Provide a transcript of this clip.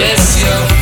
yes, yo.